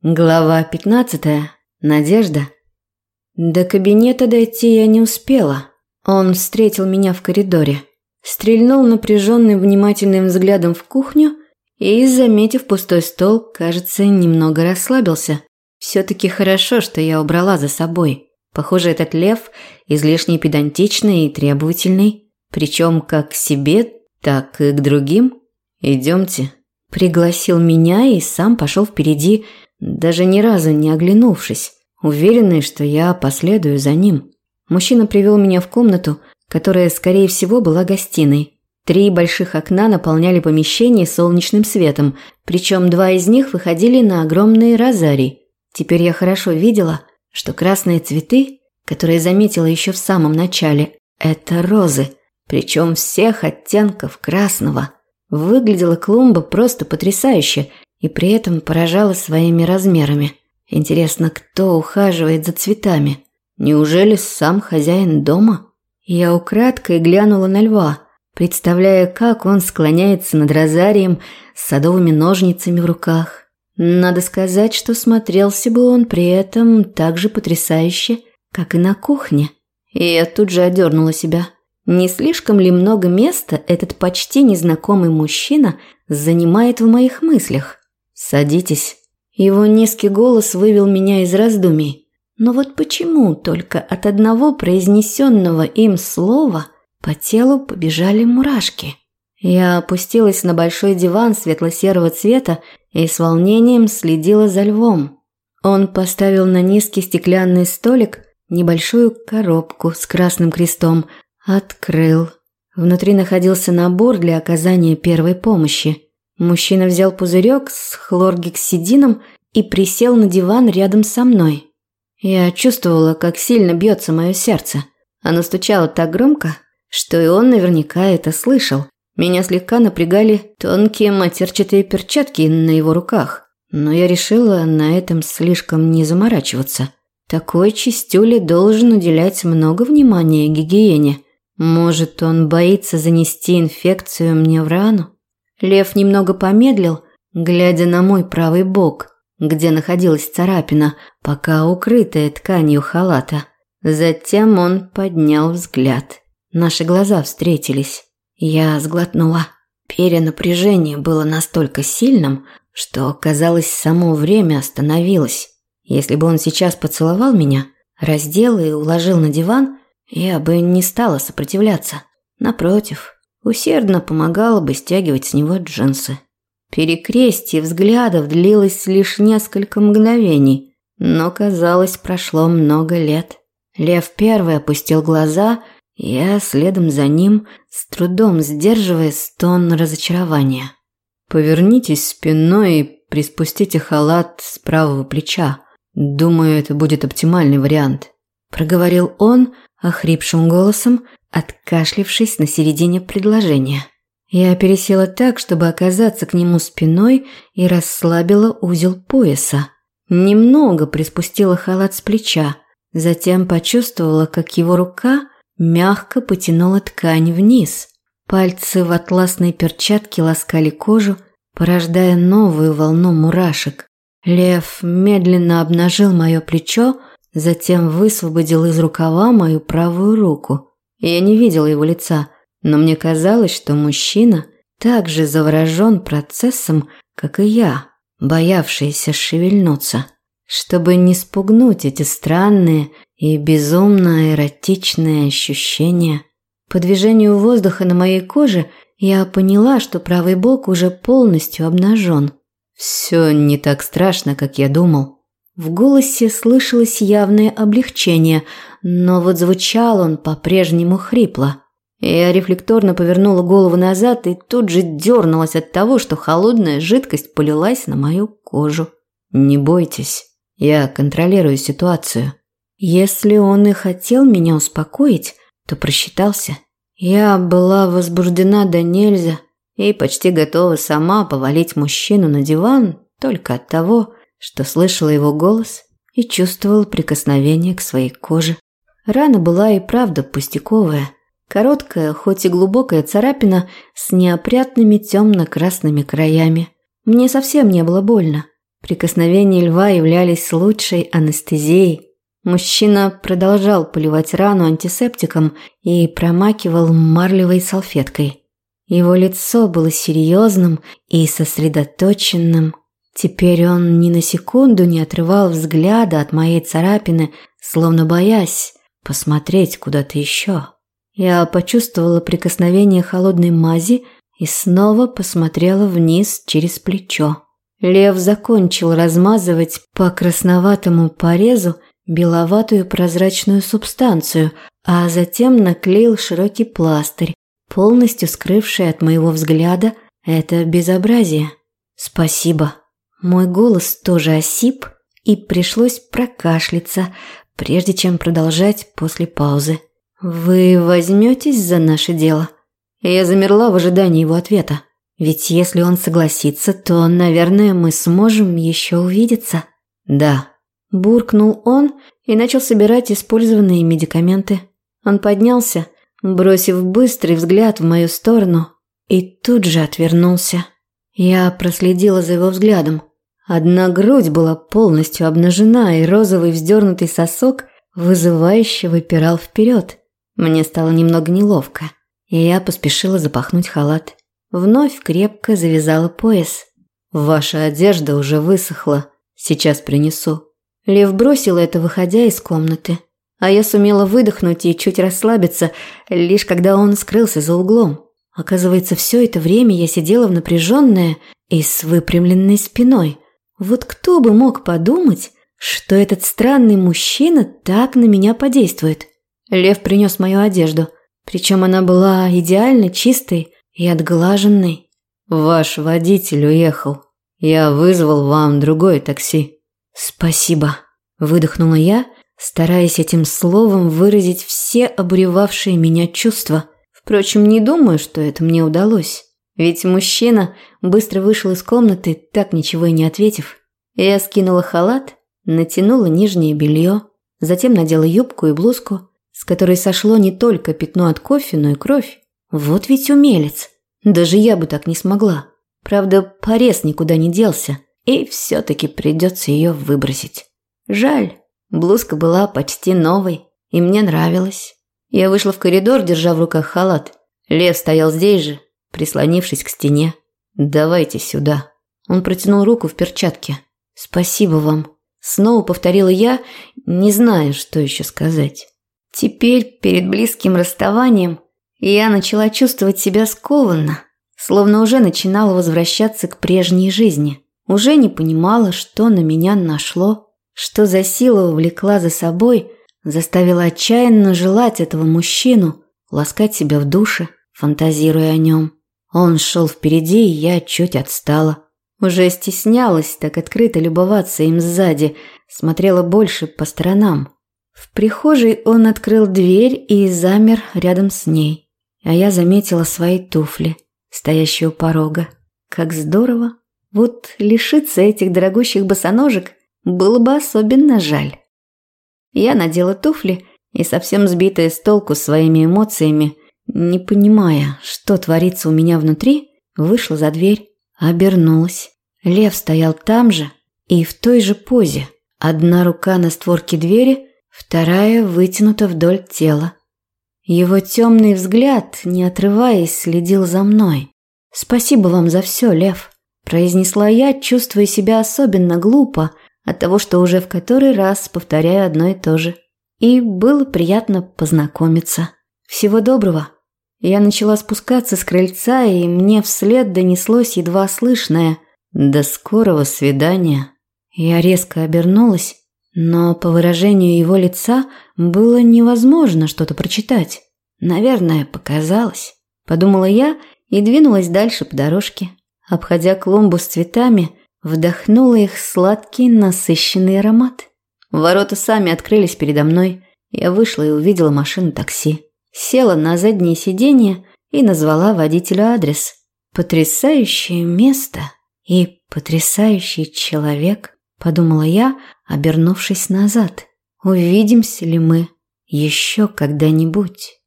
Глава 15. Надежда. До кабинета дойти я не успела. Он встретил меня в коридоре. Стрельнул напряженным внимательным взглядом в кухню и, заметив пустой стол, кажется, немного расслабился. Все-таки хорошо, что я убрала за собой. Похоже, этот лев излишне педантичный и требовательный, причем как к себе, так и к другим. «Идемте», Пригласил меня и сам пошел впереди, даже ни разу не оглянувшись, уверенный, что я последую за ним. Мужчина привел меня в комнату, которая, скорее всего, была гостиной. Три больших окна наполняли помещение солнечным светом, причем два из них выходили на огромные розарии. Теперь я хорошо видела, что красные цветы, которые заметила еще в самом начале, это розы, причем всех оттенков красного – Выглядела клумба просто потрясающе и при этом поражала своими размерами. Интересно, кто ухаживает за цветами? Неужели сам хозяин дома? Я украдкой глянула на льва, представляя, как он склоняется над розарием с садовыми ножницами в руках. Надо сказать, что смотрелся бы он при этом так же потрясающе, как и на кухне. И я тут же одернула себя. Не слишком ли много места этот почти незнакомый мужчина занимает в моих мыслях? Садитесь. Его низкий голос вывел меня из раздумий. Но вот почему только от одного произнесенного им слова по телу побежали мурашки? Я опустилась на большой диван светло-серого цвета и с волнением следила за львом. Он поставил на низкий стеклянный столик небольшую коробку с красным крестом, Открыл. Внутри находился набор для оказания первой помощи. Мужчина взял пузырек с хлоргексидином и присел на диван рядом со мной. Я чувствовала, как сильно бьется мое сердце. Оно стучало так громко, что и он наверняка это слышал. Меня слегка напрягали тонкие матерчатые перчатки на его руках, но я решила на этом слишком не заморачиваться. Такой чистюле должен уделять много внимания гигиене – может, он боится занести инфекцию мне в рану? Лев немного помедлил, глядя на мой правый бок, где находилась царапина, пока укрытая тканью халата. Затем он поднял взгляд. Наши глаза встретились. Я сглотнула. Перенапряжение было настолько сильным, что, казалось, само время остановилось. Если бы он сейчас поцеловал меня, раздел и уложил на диван, я бы не стала сопротивляться. Напротив, усердно помогала бы стягивать с него джинсы. Перекрестие взглядов длилось лишь несколько мгновений, но, казалось, прошло много лет. Лев первый опустил глаза, я следом за ним, с трудом сдерживая стон разочарования. «Повернитесь спиной и приспустите халат с правого плеча. Думаю, это будет оптимальный вариант», – проговорил он, охрипшим голосом, откашлившись на середине предложения. Я пересела так, чтобы оказаться к нему спиной и расслабила узел пояса. Немного приспустила халат с плеча, затем почувствовала, как его рука мягко потянула ткань вниз. Пальцы в атласной перчатке ласкали кожу, порождая новую волну мурашек. Лев медленно обнажил мое плечо, Затем высвободил из рукава мою правую руку. Я не видела его лица, но мне казалось, что мужчина так же заворожен процессом, как и я, боявшийся шевельнуться. Чтобы не спугнуть эти странные и безумно эротичные ощущения. По движению воздуха на моей коже я поняла, что правый бок уже полностью обнажен. Все не так страшно, как я думал. В голосе слышалось явное облегчение, но вот звучал он по-прежнему хрипло. Я рефлекторно повернула голову назад и тут же дернулась от того, что холодная жидкость полилась на мою кожу. «Не бойтесь, я контролирую ситуацию». Если он и хотел меня успокоить, то просчитался. Я была возбуждена до нельзя и почти готова сама повалить мужчину на диван только от того, что слышала его голос и чувствовала прикосновение к своей коже. Рана была и правда пустяковая. Короткая, хоть и глубокая царапина с неопрятными темно-красными краями. Мне совсем не было больно. Прикосновения льва являлись лучшей анестезией. Мужчина продолжал поливать рану антисептиком и промакивал марлевой салфеткой. Его лицо было серьезным и сосредоточенным. Теперь он ни на секунду не отрывал взгляда от моей царапины, словно боясь посмотреть куда-то еще. Я почувствовала прикосновение холодной мази и снова посмотрела вниз через плечо. Лев закончил размазывать по красноватому порезу беловатую прозрачную субстанцию, а затем наклеил широкий пластырь, полностью скрывший от моего взгляда это безобразие. Спасибо. Мой голос тоже осип, и пришлось прокашляться, прежде чем продолжать после паузы. «Вы возьметесь за наше дело?» Я замерла в ожидании его ответа. Ведь если он согласится, то, наверное, мы сможем еще увидеться. «Да», – буркнул он и начал собирать использованные медикаменты. Он поднялся, бросив быстрый взгляд в мою сторону, и тут же отвернулся. Я проследила за его взглядом. Одна грудь была полностью обнажена, и розовый вздернутый сосок вызывающе выпирал вперед. Мне стало немного неловко, и я поспешила запахнуть халат. Вновь крепко завязала пояс. «Ваша одежда уже высохла. Сейчас принесу». Лев бросил это, выходя из комнаты а я сумела выдохнуть и чуть расслабиться, лишь когда он скрылся за углом. Оказывается, все это время я сидела в напряженное и с выпрямленной спиной. Вот кто бы мог подумать, что этот странный мужчина так на меня подействует. Лев принес мою одежду, причем она была идеально чистой и отглаженной. «Ваш водитель уехал. Я вызвал вам другое такси». «Спасибо», – выдохнула я – стараясь этим словом выразить все обуревавшие меня чувства. Впрочем, не думаю, что это мне удалось. Ведь мужчина быстро вышел из комнаты, так ничего и не ответив. Я скинула халат, натянула нижнее белье, затем надела юбку и блузку, с которой сошло не только пятно от кофе, но и кровь. Вот ведь умелец. Даже я бы так не смогла. Правда, порез никуда не делся, и все-таки придется ее выбросить. Жаль, Блузка была почти новой, и мне нравилась. Я вышла в коридор, держа в руках халат. Лев стоял здесь же, прислонившись к стене. «Давайте сюда». Он протянул руку в перчатке. «Спасибо вам». Снова повторила я, не зная, что еще сказать. Теперь, перед близким расставанием, я начала чувствовать себя скованно, словно уже начинала возвращаться к прежней жизни. Уже не понимала, что на меня нашло что за сила увлекла за собой, заставила отчаянно желать этого мужчину, ласкать себя в душе, фантазируя о нем. Он шел впереди, и я чуть отстала. Уже стеснялась так открыто любоваться им сзади, смотрела больше по сторонам. В прихожей он открыл дверь и замер рядом с ней. А я заметила свои туфли, стоящие у порога. Как здорово! Вот лишиться этих дорогущих босоножек было бы особенно жаль. Я надела туфли и, совсем сбитая с толку своими эмоциями, не понимая, что творится у меня внутри, вышла за дверь, обернулась. Лев стоял там же и в той же позе. Одна рука на створке двери, вторая вытянута вдоль тела. Его темный взгляд, не отрываясь, следил за мной. «Спасибо вам за все, Лев», – произнесла я, чувствуя себя особенно глупо – от того, что уже в который раз повторяю одно и то же. И было приятно познакомиться. Всего доброго. Я начала спускаться с крыльца, и мне вслед донеслось едва слышное «До скорого свидания». Я резко обернулась, но по выражению его лица было невозможно что-то прочитать. Наверное, показалось. Подумала я и двинулась дальше по дорожке. Обходя клумбу с цветами, Вдохнула их сладкий, насыщенный аромат. Ворота сами открылись передо мной. Я вышла и увидела машину такси. Села на заднее сиденье и назвала водителю адрес. Потрясающее место и потрясающий человек, подумала я, обернувшись назад. Увидимся ли мы еще когда-нибудь?